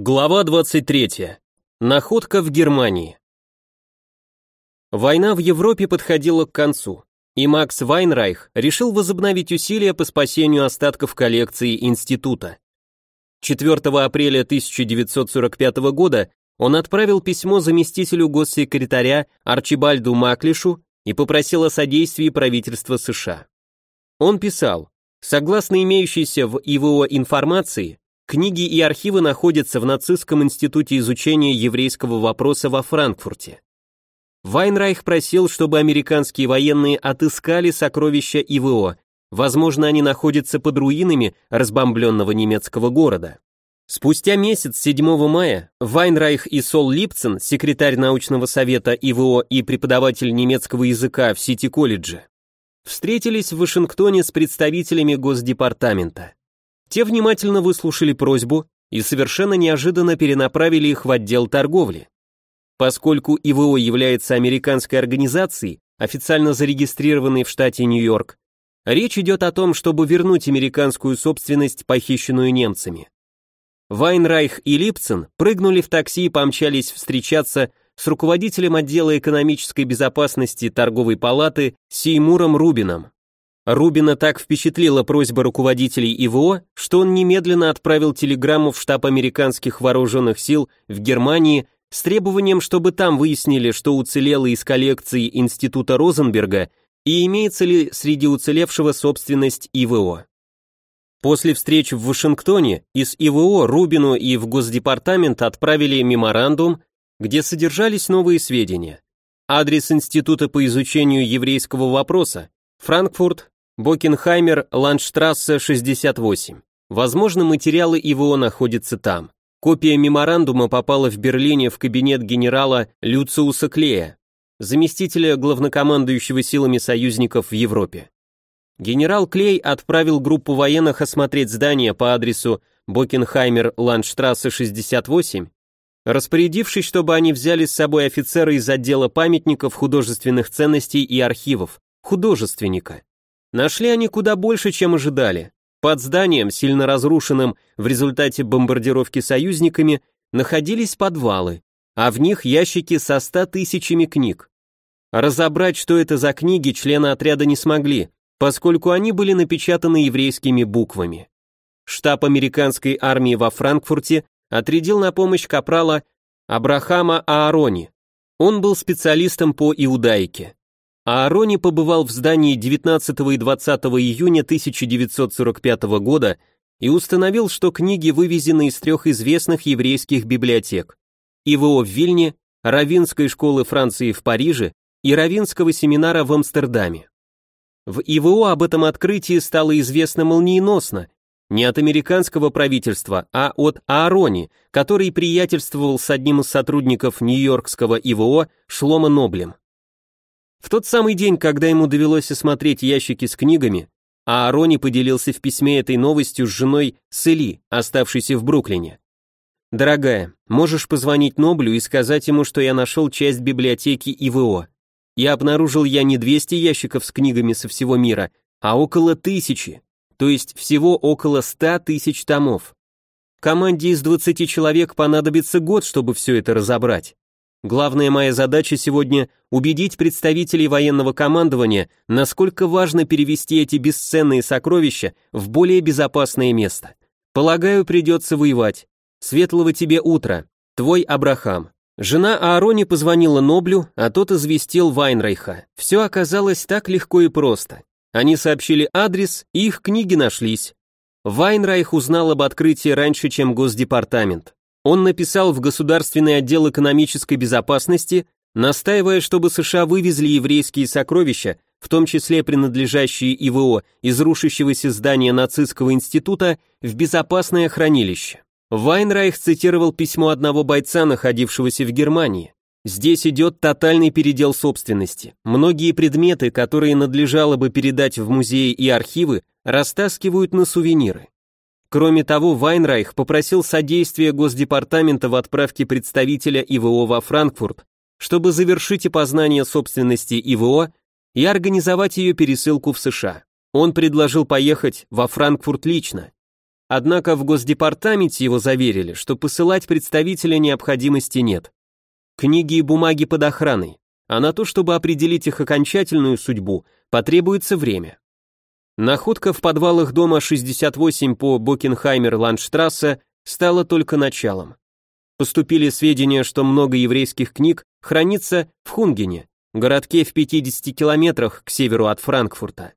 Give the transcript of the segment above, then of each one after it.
Глава 23. Находка в Германии. Война в Европе подходила к концу, и Макс Вайнрайх решил возобновить усилия по спасению остатков коллекции института. 4 апреля 1945 года он отправил письмо заместителю госсекретаря Арчибальду Маклишу и попросил о содействии правительства США. Он писал, согласно имеющейся в ИВО информации, Книги и архивы находятся в нацистском институте изучения еврейского вопроса во Франкфурте. Вайнрайх просил, чтобы американские военные отыскали сокровища ИВО, возможно, они находятся под руинами разбомбленного немецкого города. Спустя месяц, 7 мая, Вайнрайх и Сол Липцен, секретарь научного совета ИВО и преподаватель немецкого языка в Сити-колледже, встретились в Вашингтоне с представителями Госдепартамента. Те внимательно выслушали просьбу и совершенно неожиданно перенаправили их в отдел торговли. Поскольку ИВО является американской организацией, официально зарегистрированной в штате Нью-Йорк, речь идет о том, чтобы вернуть американскую собственность, похищенную немцами. Вайнрайх и Липцен прыгнули в такси и помчались встречаться с руководителем отдела экономической безопасности торговой палаты Сеймуром Рубином. Рубина так впечатлила просьба руководителей ИВО, что он немедленно отправил телеграмму в штаб американских вооруженных сил в Германии с требованием, чтобы там выяснили, что уцелело из коллекции Института Розенберга и имеется ли среди уцелевшего собственность ИВО. После встречи в Вашингтоне из ИВО Рубину и в Госдепартамент отправили меморандум, где содержались новые сведения. Адрес Института по изучению еврейского вопроса Франкфурт, Бокенхаймер, Ландштрассе, 68. Возможно, материалы ИВО находятся там. Копия меморандума попала в Берлине в кабинет генерала Люциуса Клея, заместителя главнокомандующего силами союзников в Европе. Генерал Клей отправил группу военных осмотреть здание по адресу Бокенхаймер, Ландштрассе, 68, распорядившись, чтобы они взяли с собой офицера из отдела памятников, художественных ценностей и архивов, художественника. Нашли они куда больше, чем ожидали. Под зданием, сильно разрушенным в результате бомбардировки союзниками, находились подвалы, а в них ящики со ста тысячами книг. Разобрать, что это за книги, члены отряда не смогли, поскольку они были напечатаны еврейскими буквами. Штаб американской армии во Франкфурте отрядил на помощь капрала Абрахама Аарони. Он был специалистом по иудаике. Аарони побывал в здании 19 и 20 июня 1945 года и установил, что книги вывезены из трех известных еврейских библиотек – ИВО в Вильне, Равинской школы Франции в Париже и Равинского семинара в Амстердаме. В ИВО об этом открытии стало известно молниеносно, не от американского правительства, а от Аарони, который приятельствовал с одним из сотрудников Нью-Йоркского ИВО Шлома Ноблем. В тот самый день, когда ему довелось осмотреть ящики с книгами, а Арони поделился в письме этой новостью с женой Сели, оставшейся в Бруклине. «Дорогая, можешь позвонить Ноблю и сказать ему, что я нашел часть библиотеки ИВО. Я обнаружил я не 200 ящиков с книгами со всего мира, а около тысячи, то есть всего около 100 тысяч томов. Команде из 20 человек понадобится год, чтобы все это разобрать. Главная моя задача сегодня – убедить представителей военного командования, насколько важно перевести эти бесценные сокровища в более безопасное место. Полагаю, придется воевать. Светлого тебе утра. Твой Абрахам. Жена Аарони позвонила Ноблю, а тот известил Вайнрейха. Все оказалось так легко и просто. Они сообщили адрес, их книги нашлись. Вайнрайх узнал об открытии раньше, чем Госдепартамент. Он написал в Государственный отдел экономической безопасности, настаивая, чтобы США вывезли еврейские сокровища, в том числе принадлежащие ИВО, из рушащегося здания нацистского института, в безопасное хранилище. Вайнрайх цитировал письмо одного бойца, находившегося в Германии. Здесь идет тотальный передел собственности. Многие предметы, которые надлежало бы передать в музеи и архивы, растаскивают на сувениры. Кроме того, Вайнрайх попросил содействия Госдепартамента в отправке представителя ИВО во Франкфурт, чтобы завершить опознание собственности ИВО и организовать ее пересылку в США. Он предложил поехать во Франкфурт лично. Однако в Госдепартаменте его заверили, что посылать представителя необходимости нет. Книги и бумаги под охраной, а на то, чтобы определить их окончательную судьбу, потребуется время. Находка в подвалах дома 68 по Бокенхаймер-Ландштрассе стала только началом. Поступили сведения, что много еврейских книг хранится в Хунгене, городке в 50 километрах к северу от Франкфурта.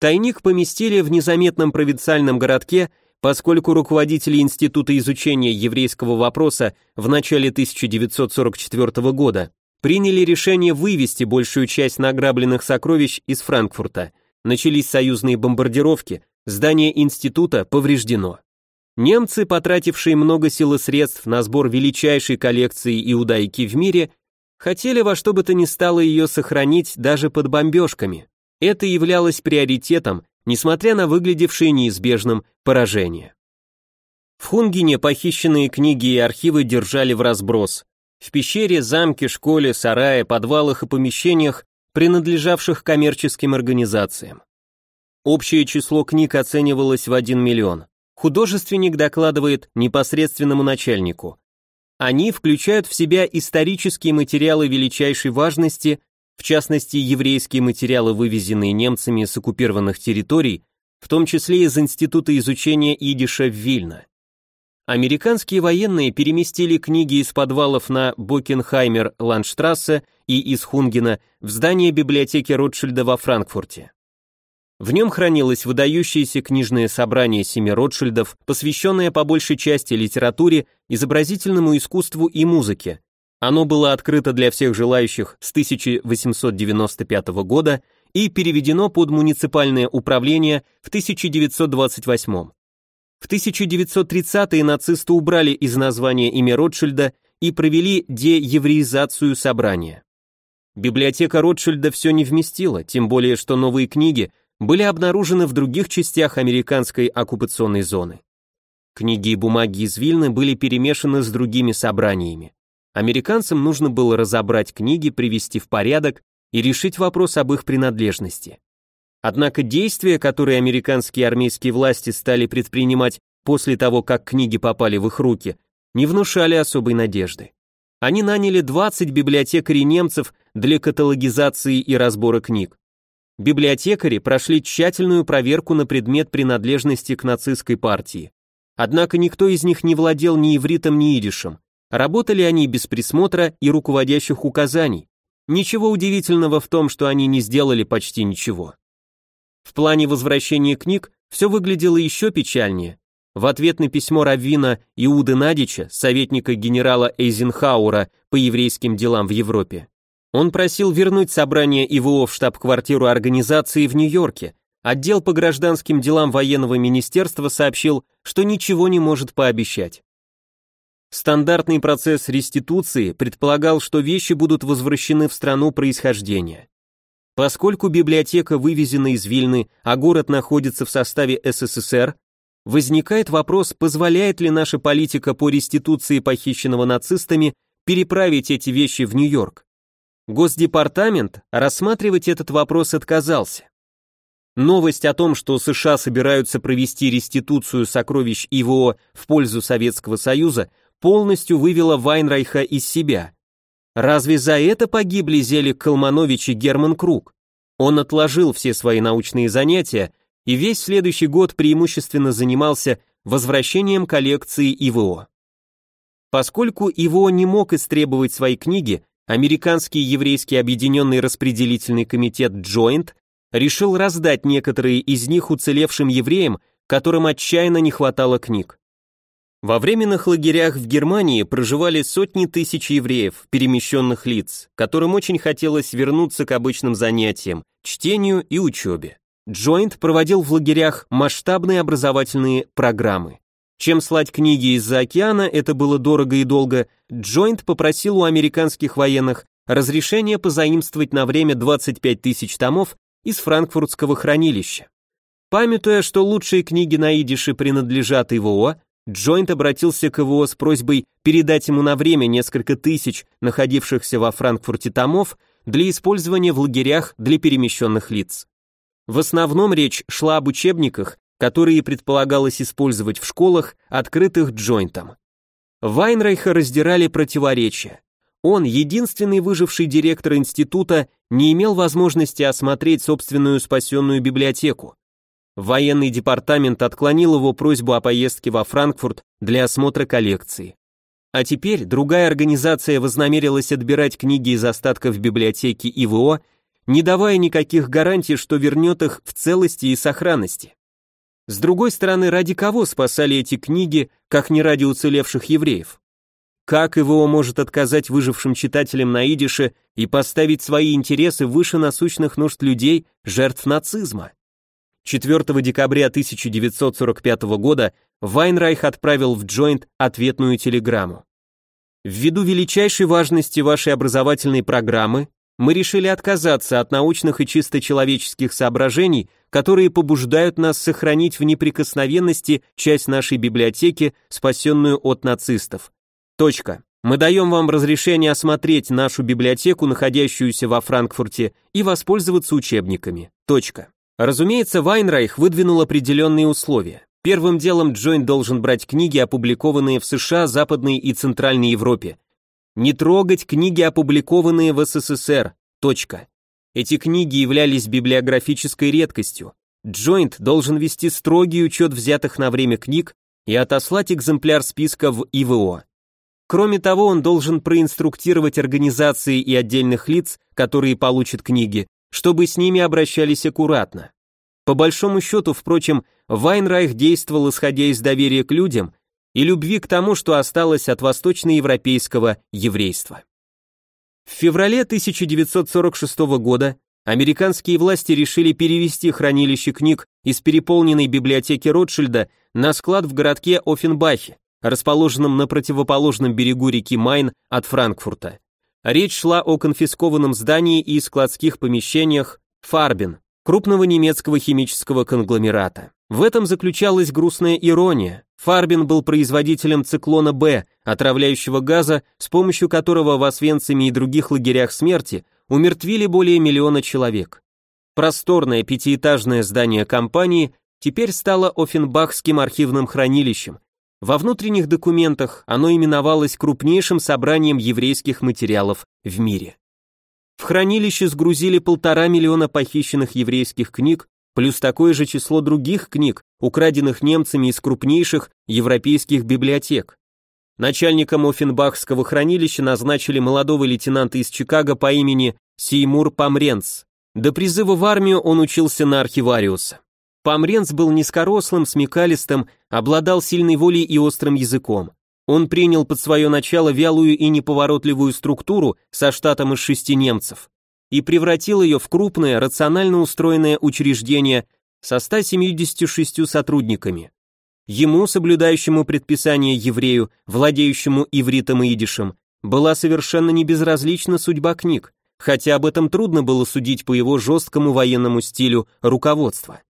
Тайник поместили в незаметном провинциальном городке, поскольку руководители Института изучения еврейского вопроса в начале 1944 года приняли решение вывести большую часть награбленных сокровищ из Франкфурта. Начались союзные бомбардировки, здание института повреждено. Немцы, потратившие много сил и средств на сбор величайшей коллекции иудаики в мире, хотели во что бы то ни стало ее сохранить даже под бомбежками. Это являлось приоритетом, несмотря на выглядевшее неизбежным поражение. В Хунгине похищенные книги и архивы держали в разброс. В пещере, замке, школе, сарае, подвалах и помещениях, принадлежавших коммерческим организациям. Общее число книг оценивалось в 1 миллион. Художественник докладывает непосредственному начальнику. Они включают в себя исторические материалы величайшей важности, в частности, еврейские материалы, вывезенные немцами с оккупированных территорий, в том числе из Института изучения идиша в Вильно. Американские военные переместили книги из подвалов на Бокенхаймер Ландштрассе и из Хунгена в здание библиотеки Ротшильда во Франкфурте. В нем хранилось выдающееся книжное собрание семи Ротшильдов, посвященное по большей части литературе, изобразительному искусству и музыке. Оно было открыто для всех желающих с 1895 года и переведено под муниципальное управление в 1928. В 1930-е нацисты убрали из названия имя Ротшильда и провели деевреизацию собрания. Библиотека Ротшильда все не вместила, тем более что новые книги были обнаружены в других частях американской оккупационной зоны. Книги и бумаги из Вильны были перемешаны с другими собраниями. Американцам нужно было разобрать книги, привести в порядок и решить вопрос об их принадлежности. Однако действия, которые американские армейские власти стали предпринимать после того, как книги попали в их руки, не внушали особой надежды. Они наняли 20 библиотекарей немцев для каталогизации и разбора книг. Библиотекари прошли тщательную проверку на предмет принадлежности к нацистской партии. Однако никто из них не владел ни ивритом, ни идишем. Работали они без присмотра и руководящих указаний. Ничего удивительного в том, что они не сделали почти ничего. В плане возвращения книг все выглядело еще печальнее. В ответ на письмо Раввина Иуды Надича, советника генерала Эйзенхауэра по еврейским делам в Европе, он просил вернуть собрание ИВО в штаб-квартиру организации в Нью-Йорке. Отдел по гражданским делам военного министерства сообщил, что ничего не может пообещать. Стандартный процесс реституции предполагал, что вещи будут возвращены в страну происхождения. Поскольку библиотека вывезена из Вильны, а город находится в составе СССР, возникает вопрос, позволяет ли наша политика по реституции похищенного нацистами переправить эти вещи в Нью-Йорк. Госдепартамент рассматривать этот вопрос отказался. Новость о том, что США собираются провести реституцию сокровищ ИВО в пользу Советского Союза, полностью вывела Вайнрайха из себя. Разве за это погибли Зелик Калманович и Герман Круг? Он отложил все свои научные занятия и весь следующий год преимущественно занимался возвращением коллекции ИВО. Поскольку ИВО не мог истребовать свои книги, Американский еврейский объединенный распределительный комитет Joint решил раздать некоторые из них уцелевшим евреям, которым отчаянно не хватало книг. Во временных лагерях в Германии проживали сотни тысяч евреев, перемещенных лиц, которым очень хотелось вернуться к обычным занятиям, чтению и учебе. Joint проводил в лагерях масштабные образовательные программы. Чем слать книги из-за океана, это было дорого и долго, Джойнт попросил у американских военных разрешение позаимствовать на время 25 тысяч томов из франкфуртского хранилища. Памятуя, что лучшие книги на идише принадлежат ИВО, Джойнт обратился к ИВО с просьбой передать ему на время несколько тысяч находившихся во Франкфурте томов для использования в лагерях для перемещенных лиц. В основном речь шла об учебниках, которые предполагалось использовать в школах, открытых Джойнтом. Вайнрайха раздирали противоречия. Он, единственный выживший директор института, не имел возможности осмотреть собственную спасенную библиотеку. Военный департамент отклонил его просьбу о поездке во Франкфурт для осмотра коллекции. А теперь другая организация вознамерилась отбирать книги из остатков библиотеки ИВО, не давая никаких гарантий, что вернет их в целости и сохранности. С другой стороны, ради кого спасали эти книги, как не ради уцелевших евреев? Как ИВО может отказать выжившим читателям на идише и поставить свои интересы выше насущных нужд людей, жертв нацизма? 4 декабря 1945 года Вайнрайх отправил в Джойнт ответную телеграмму. Ввиду величайшей важности вашей образовательной программы, мы решили отказаться от научных и чисто человеческих соображений, которые побуждают нас сохранить в неприкосновенности часть нашей библиотеки, спасенную от нацистов. Точка. Мы даем вам разрешение осмотреть нашу библиотеку, находящуюся во Франкфурте, и воспользоваться учебниками. Точка. Разумеется, Вайнрайх выдвинул определенные условия. Первым делом Джойн должен брать книги, опубликованные в США, Западной и Центральной Европе, не трогать книги, опубликованные в СССР. Точка. Эти книги являлись библиографической редкостью. Джойнт должен вести строгий учет взятых на время книг и отослать экземпляр списка в ИВО. Кроме того, он должен проинструктировать организации и отдельных лиц, которые получат книги, чтобы с ними обращались аккуратно. По большому счету, впрочем, Вайнрайх действовал исходя из доверия к людям и любви к тому, что осталось от восточноевропейского еврейства. В феврале 1946 года американские власти решили перевести хранилище книг из переполненной библиотеки Ротшильда на склад в городке Оффенбахе, расположенном на противоположном берегу реки Майн от Франкфурта. Речь шла о конфискованном здании и складских помещениях Фарбин, крупного немецкого химического конгломерата. В этом заключалась грустная ирония. Фарбин был производителем циклона Б, отравляющего газа, с помощью которого в Освенциме и других лагерях смерти умертвили более миллиона человек. Просторное пятиэтажное здание компании теперь стало Оффенбахским архивным хранилищем. Во внутренних документах оно именовалось крупнейшим собранием еврейских материалов в мире. В хранилище сгрузили полтора миллиона похищенных еврейских книг, плюс такое же число других книг, украденных немцами из крупнейших европейских библиотек. Начальником Оффенбахского хранилища назначили молодого лейтенанта из Чикаго по имени Сеймур Памренц. До призыва в армию он учился на архивариуса. Памренц был низкорослым, смекалистым, обладал сильной волей и острым языком. Он принял под свое начало вялую и неповоротливую структуру со штатом из шести немцев и превратил ее в крупное, рационально устроенное учреждение со 176 сотрудниками. Ему, соблюдающему предписание еврею, владеющему ивритом и идишем, была совершенно не безразлична судьба книг, хотя об этом трудно было судить по его жесткому военному стилю руководства.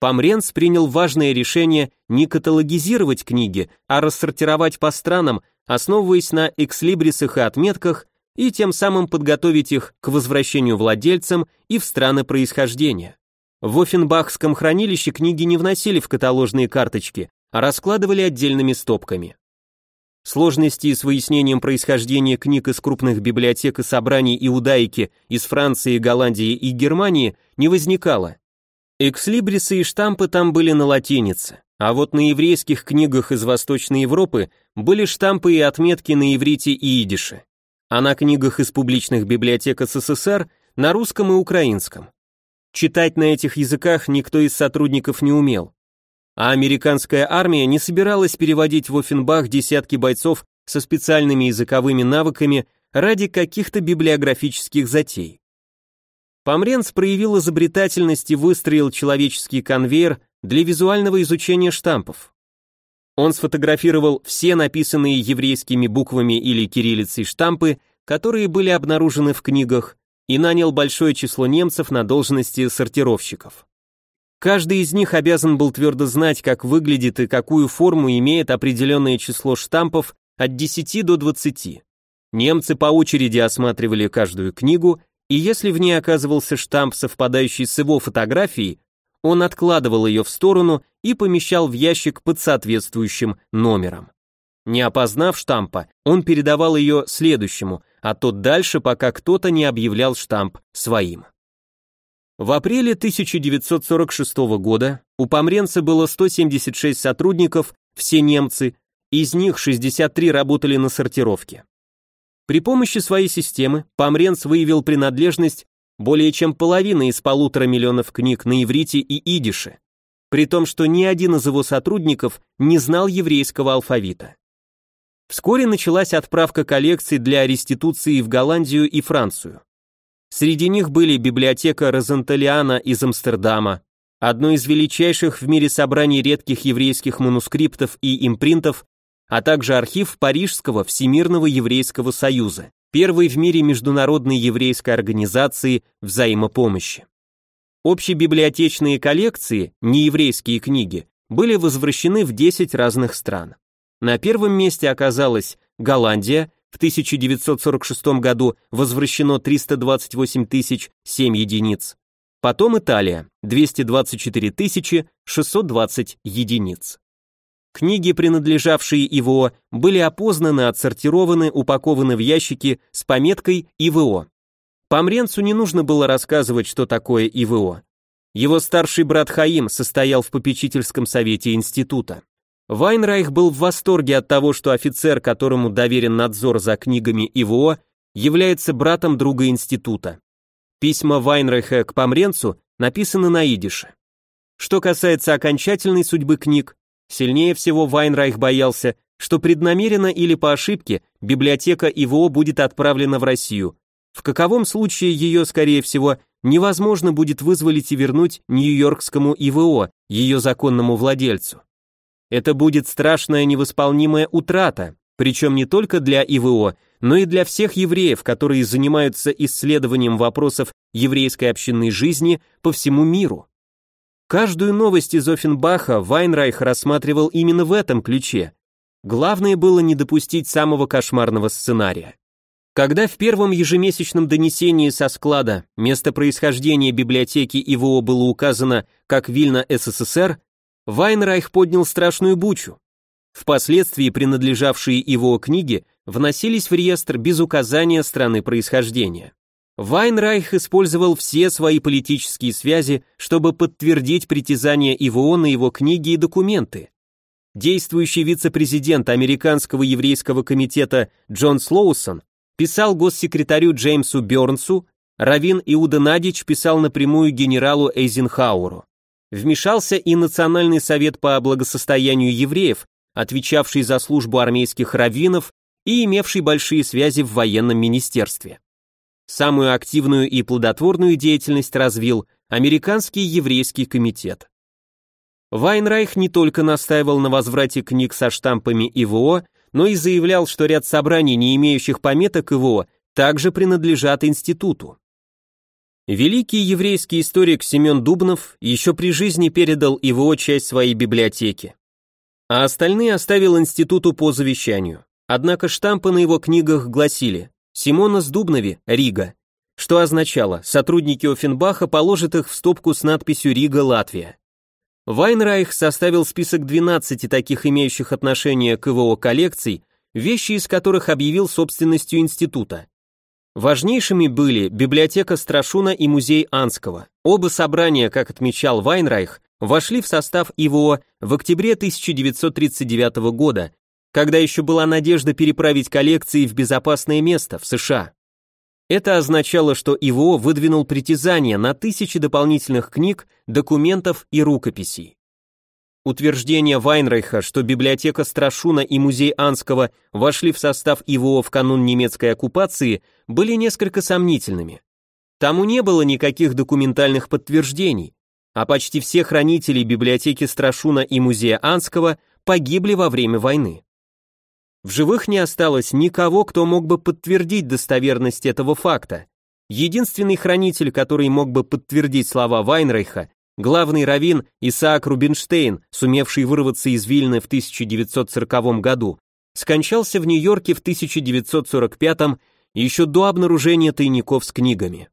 Помренц принял важное решение не каталогизировать книги, а рассортировать по странам, основываясь на экслибрисах и отметках, и тем самым подготовить их к возвращению владельцам и в страны происхождения. В Оффенбахском хранилище книги не вносили в каталожные карточки, а раскладывали отдельными стопками. Сложности с выяснением происхождения книг из крупных библиотек и собраний иудаики из Франции, Голландии и Германии не возникало. Экслибрисы и штампы там были на латинице, а вот на еврейских книгах из Восточной Европы были штампы и отметки на иврите и идише, а на книгах из публичных библиотек СССР на русском и украинском. Читать на этих языках никто из сотрудников не умел, а американская армия не собиралась переводить в Оффенбах десятки бойцов со специальными языковыми навыками ради каких-то библиографических затей. Помренц проявил изобретательность и выстроил человеческий конвейер для визуального изучения штампов. Он сфотографировал все написанные еврейскими буквами или кириллицей штампы, которые были обнаружены в книгах, и нанял большое число немцев на должности сортировщиков. Каждый из них обязан был твердо знать, как выглядит и какую форму имеет определенное число штампов от 10 до 20. Немцы по очереди осматривали каждую книгу и если в ней оказывался штамп, совпадающий с его фотографией, он откладывал ее в сторону и помещал в ящик под соответствующим номером. Не опознав штампа, он передавал ее следующему, а тот дальше, пока кто-то не объявлял штамп своим. В апреле 1946 года у Помренца было 176 сотрудников, все немцы, из них 63 работали на сортировке. При помощи своей системы Помренц выявил принадлежность более чем половины из полутора миллионов книг на иврите и идише, при том, что ни один из его сотрудников не знал еврейского алфавита. Вскоре началась отправка коллекций для реституции в Голландию и Францию. Среди них были библиотека Розенталиана из Амстердама, одно из величайших в мире собраний редких еврейских манускриптов и импринтов, а также архив Парижского Всемирного еврейского союза, первой в мире международной еврейской организации взаимопомощи. Общебиблиотечные коллекции, нееврейские книги, были возвращены в 10 разных стран. На первом месте оказалась Голландия, в 1946 году возвращено 328 тысяч 7 единиц. Потом Италия, 224 тысячи 620 единиц. Книги, принадлежавшие ИВО, были опознаны, отсортированы, упакованы в ящики с пометкой ИВО. Помренцу не нужно было рассказывать, что такое ИВО. Его старший брат Хаим состоял в попечительском совете института. Вайнрайх был в восторге от того, что офицер, которому доверен надзор за книгами ИВО, является братом друга института. Письма Вайнрайха к Помренцу написаны на идише. Что касается окончательной судьбы книг, сильнее всего Вайнрайх боялся, что преднамеренно или по ошибке библиотека ИВО будет отправлена в Россию. В каковом случае ее, скорее всего, невозможно будет вызволить и вернуть Нью-Йоркскому ИВО, ее законному владельцу. Это будет страшная невосполнимая утрата, причем не только для ИВО, но и для всех евреев, которые занимаются исследованием вопросов еврейской общинной жизни по всему миру. Каждую новость из Оффенбаха Вайнрайх рассматривал именно в этом ключе. Главное было не допустить самого кошмарного сценария. Когда в первом ежемесячном донесении со склада место происхождения библиотеки ИВО было указано как Вильна СССР, Вайнрайх поднял страшную бучу. Впоследствии принадлежавшие его книги вносились в реестр без указания страны происхождения. Вайнрайх использовал все свои политические связи, чтобы подтвердить притязания ИВО на его книги и документы. Действующий вице-президент Американского еврейского комитета Джон Слоусон писал госсекретарю Джеймсу Бёрнсу, Равин Иуда Надич писал напрямую генералу Эйзенхауэру. Вмешался и Национальный совет по благосостоянию евреев, отвечавший за службу армейских раввинов и имевший большие связи в военном министерстве. Самую активную и плодотворную деятельность развил Американский еврейский комитет. Вайнрайх не только настаивал на возврате книг со штампами ИВО, но и заявлял, что ряд собраний, не имеющих пометок ИВО, также принадлежат институту. Великий еврейский историк Семен Дубнов еще при жизни передал ИВО часть своей библиотеки, а остальные оставил институту по завещанию. Однако штампы на его книгах гласили «Симонос Дубнови, Рига», что означало, сотрудники Офенбаха положат их в стопку с надписью «Рига, Латвия». Вайнрайх составил список 12 таких имеющих отношение к ИВО коллекций, вещи из которых объявил собственностью института. Важнейшими были библиотека Страшуна и музей Анского. Оба собрания, как отмечал Вайнрайх, вошли в состав ИВО в октябре 1939 года, когда еще была надежда переправить коллекции в безопасное место, в США. Это означало, что ИВО выдвинул притязание на тысячи дополнительных книг, документов и рукописей. Утверждение Вайнрейха, что библиотека Страшуна и музей Анского вошли в состав ИВО в канун немецкой оккупации, были несколько сомнительными. Тому не было никаких документальных подтверждений, а почти все хранители библиотеки Страшуна и музея Анского погибли во время войны. В живых не осталось никого, кто мог бы подтвердить достоверность этого факта. Единственный хранитель, который мог бы подтвердить слова Вайнрейха, Главный раввин Исаак Рубинштейн, сумевший вырваться из Вильны в 1940 году, скончался в Нью-Йорке в 1945 еще до обнаружения тайников с книгами.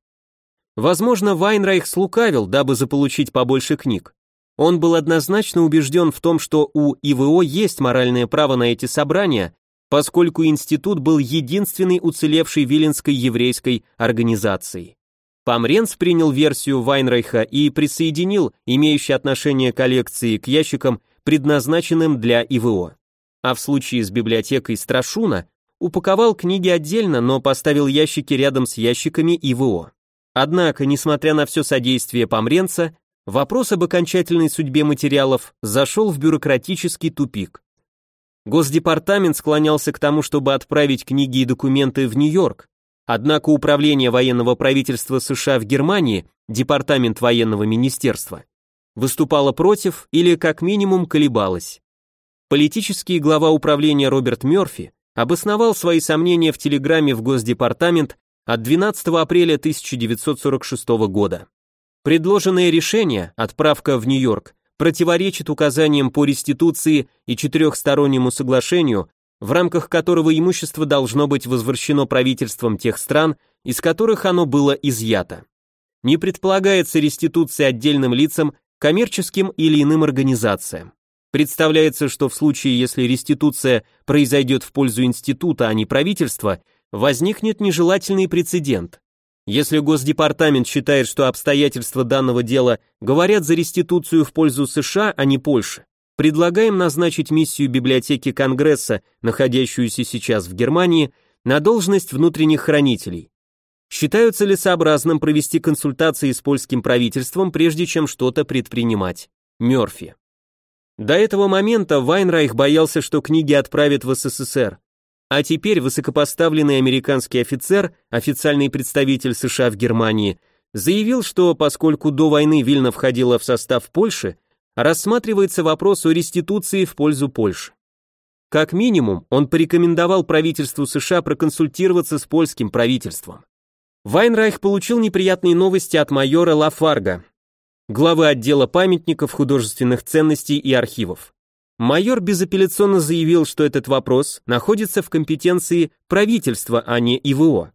Возможно, Вайнрайх слукавил, дабы заполучить побольше книг. Он был однозначно убежден в том, что у ИВО есть моральное право на эти собрания, поскольку институт был единственной уцелевшей виленской еврейской организацией. Помренц принял версию Вайнрайха и присоединил имеющие отношение коллекции к ящикам, предназначенным для ИВО. А в случае с библиотекой Страшуна упаковал книги отдельно, но поставил ящики рядом с ящиками ИВО. Однако, несмотря на все содействие Помренца, вопрос об окончательной судьбе материалов зашел в бюрократический тупик. Госдепартамент склонялся к тому, чтобы отправить книги и документы в Нью-Йорк, однако Управление военного правительства США в Германии, Департамент военного министерства, выступало против или как минимум колебалось. Политический глава управления Роберт Мёрфи обосновал свои сомнения в телеграмме в Госдепартамент от 12 апреля 1946 года. Предложенное решение, отправка в Нью-Йорк, противоречит указаниям по реституции и четырехстороннему соглашению, в рамках которого имущество должно быть возвращено правительством тех стран, из которых оно было изъято. Не предполагается реституция отдельным лицам, коммерческим или иным организациям. Представляется, что в случае, если реституция произойдет в пользу института, а не правительства, возникнет нежелательный прецедент. Если Госдепартамент считает, что обстоятельства данного дела говорят за реституцию в пользу США, а не Польши, предлагаем назначить миссию библиотеки Конгресса, находящуюся сейчас в Германии, на должность внутренних хранителей. Считаются ли сообразным провести консультации с польским правительством, прежде чем что-то предпринимать? Мёрфи. До этого момента Вайнрайх боялся, что книги отправят в СССР, а теперь высокопоставленный американский офицер, официальный представитель США в Германии, заявил, что поскольку до войны Вильна входила в состав Польши, рассматривается вопрос о реституции в пользу Польши. Как минимум, он порекомендовал правительству США проконсультироваться с польским правительством. Вайнрайх получил неприятные новости от майора Лафарга, главы отдела памятников, художественных ценностей и архивов. Майор безапелляционно заявил, что этот вопрос находится в компетенции правительства, а не ИВО.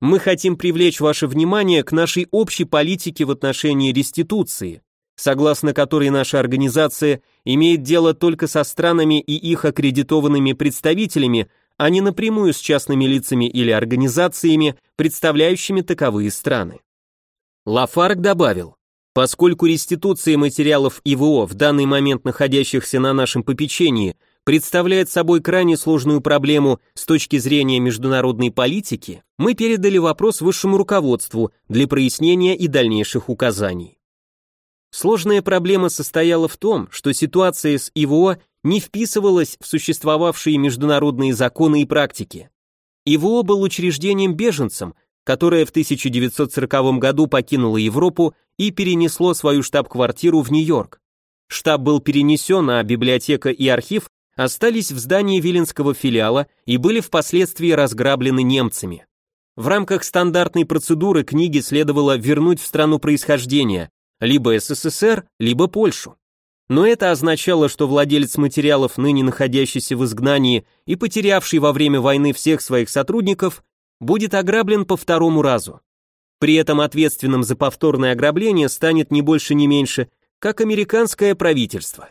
Мы хотим привлечь ваше внимание к нашей общей политике в отношении реституции, согласно которой наша организация имеет дело только со странами и их аккредитованными представителями, а не напрямую с частными лицами или организациями, представляющими таковые страны. Лафарк добавил, Поскольку реституция материалов ИВО, в данный момент находящихся на нашем попечении, представляет собой крайне сложную проблему с точки зрения международной политики, мы передали вопрос высшему руководству для прояснения и дальнейших указаний. Сложная проблема состояла в том, что ситуация с ИВО не вписывалась в существовавшие международные законы и практики. ИВО был учреждением беженцем, которое в 1940 году покинуло Европу и перенесло свою штаб-квартиру в Нью-Йорк. Штаб был перенесен, а библиотека и архив остались в здании Виленского филиала и были впоследствии разграблены немцами. В рамках стандартной процедуры книги следовало вернуть в страну происхождения, либо СССР, либо Польшу. Но это означало, что владелец материалов, ныне находящийся в изгнании и потерявший во время войны всех своих сотрудников, будет ограблен по второму разу. При этом ответственным за повторное ограбление станет не больше не меньше, как американское правительство.